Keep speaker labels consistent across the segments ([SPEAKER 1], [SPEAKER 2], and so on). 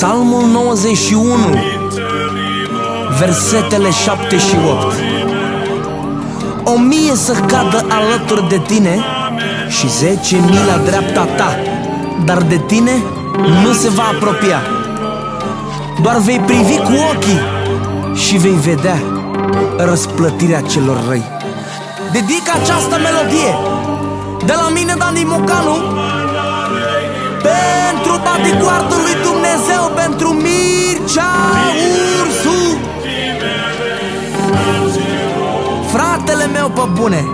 [SPEAKER 1] Psalmul 91 Versetele 7 și 8 O mie să cadă alături de tine Și zece mii la dreapta ta Dar de tine nu se va apropia. Doar vei privi cu ochii Și vei vedea răsplătirea celor răi. Dedic această melodie De la mine Dani Mocanu Fratele meu pe bune.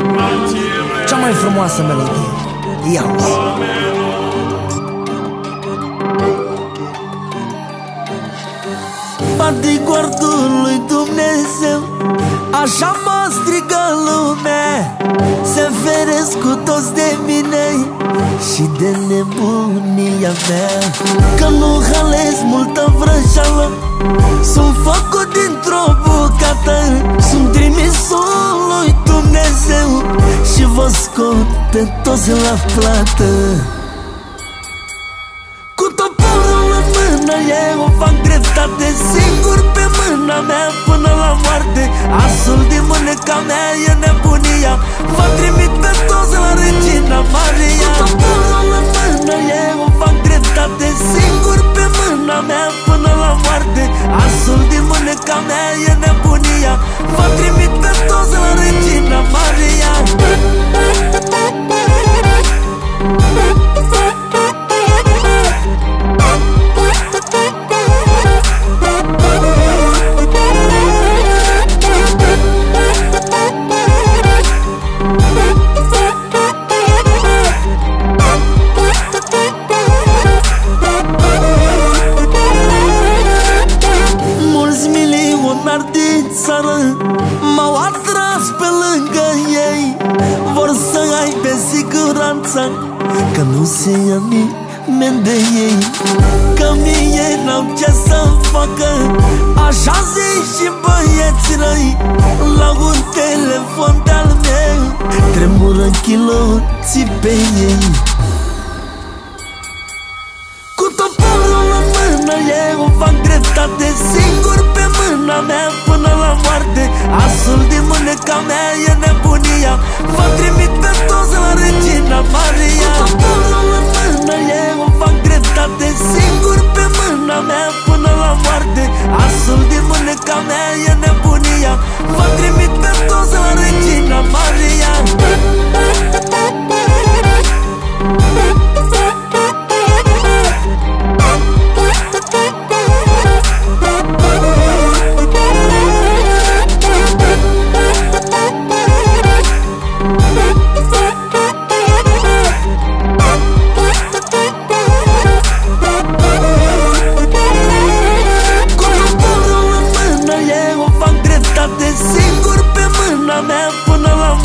[SPEAKER 1] Cea mai frumoasă melodie. Ia uzi
[SPEAKER 2] Bodyguardul lui Dumnezeu Așa mă strigă lumea. Se feresc cu toți de mine Și de nebunia mea. Că nu halez multă vrăjeală Sunt făcut dintr-o bucată. Sunt trimisul lui Dumnezeu Și vă scot pe toți la plată. Cu toporul în mână eu fac dreptate Vor să ai pe siguranță Că nu se ia nimeni de ei. Că mie n-au ce să facă. Așa zic și băieți răi La un telefon de-al meu. Tremură chiloții pe ei. Cu toporul în mână eu fac dreptate Singur pe mâna mea până la moarte. Asul Vă trimit pe toți la Regina Maria. Cu toporul în mână eu fac dreptate. Singur pe mâna mea până la moarte. Asul din mâneca mea e nebunia. Vă trimit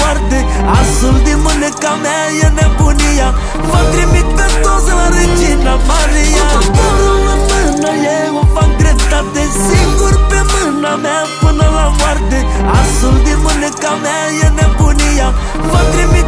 [SPEAKER 2] până la moarte Asul din mâneca mea e nebunia. Vă trimit pe toți la Regina Maria. Cu toporul în mână eu fac dreptate Singur pe mâna mea până la moarte. Asul din mâneca mea e nebunia. Vă trimit